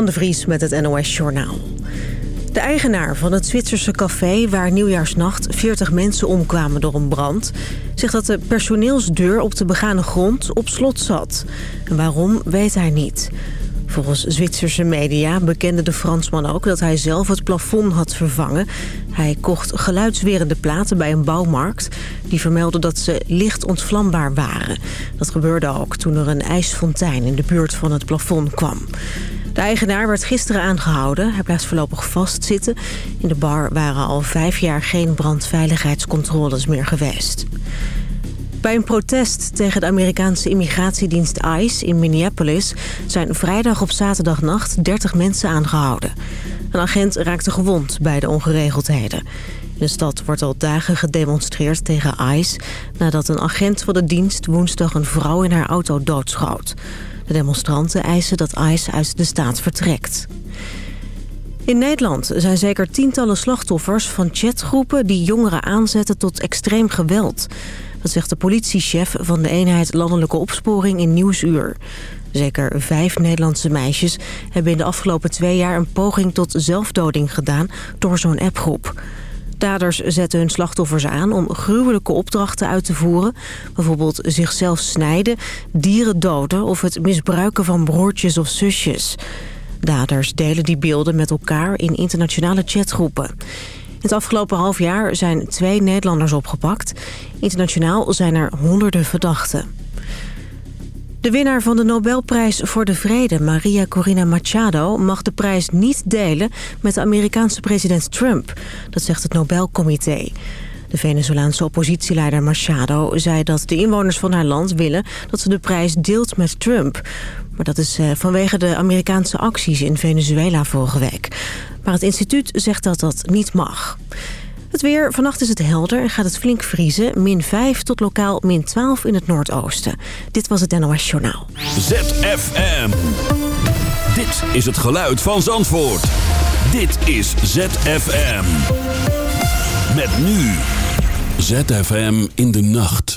Marjan de Vries met het NOS Journaal. De eigenaar van het Zwitserse café waar nieuwjaarsnacht 40 mensen omkwamen door een brand... zegt dat de personeelsdeur op de begane grond op slot zat. En waarom weet hij niet. Volgens Zwitserse media bekende de Fransman ook dat hij zelf het plafond had vervangen. Hij kocht geluidswerende platen bij een bouwmarkt. Die vermelden dat ze licht ontvlambaar waren. Dat gebeurde ook toen er een ijsfontein in de buurt van het plafond kwam. De eigenaar werd gisteren aangehouden. Hij blijft voorlopig vastzitten. In de bar waren al vijf jaar geen brandveiligheidscontroles meer geweest. Bij een protest tegen de Amerikaanse immigratiedienst ICE in Minneapolis... zijn vrijdag op zaterdagnacht 30 mensen aangehouden. Een agent raakte gewond bij de ongeregeldheden. In de stad wordt al dagen gedemonstreerd tegen ICE... nadat een agent van de dienst woensdag een vrouw in haar auto doodschoot. De demonstranten eisen dat ICE uit de staat vertrekt. In Nederland zijn zeker tientallen slachtoffers van chatgroepen... die jongeren aanzetten tot extreem geweld... Dat zegt de politiechef van de eenheid Landelijke Opsporing in Nieuwsuur. Zeker vijf Nederlandse meisjes hebben in de afgelopen twee jaar... een poging tot zelfdoding gedaan door zo'n appgroep. Daders zetten hun slachtoffers aan om gruwelijke opdrachten uit te voeren. Bijvoorbeeld zichzelf snijden, dieren doden of het misbruiken van broertjes of zusjes. Daders delen die beelden met elkaar in internationale chatgroepen. Het afgelopen half jaar zijn twee Nederlanders opgepakt. Internationaal zijn er honderden verdachten. De winnaar van de Nobelprijs voor de Vrede, Maria Corina Machado... mag de prijs niet delen met de Amerikaanse president Trump. Dat zegt het Nobelcomité. De Venezolaanse oppositieleider Machado zei dat de inwoners van haar land willen... dat ze de prijs deelt met Trump. Maar dat is eh, vanwege de Amerikaanse acties in Venezuela vorige week. Maar het instituut zegt dat dat niet mag. Het weer, vannacht is het helder en gaat het flink vriezen. Min 5 tot lokaal min 12 in het noordoosten. Dit was het NOS Journaal. ZFM. Dit is het geluid van Zandvoort. Dit is ZFM. Met nu. ZFM in de nacht.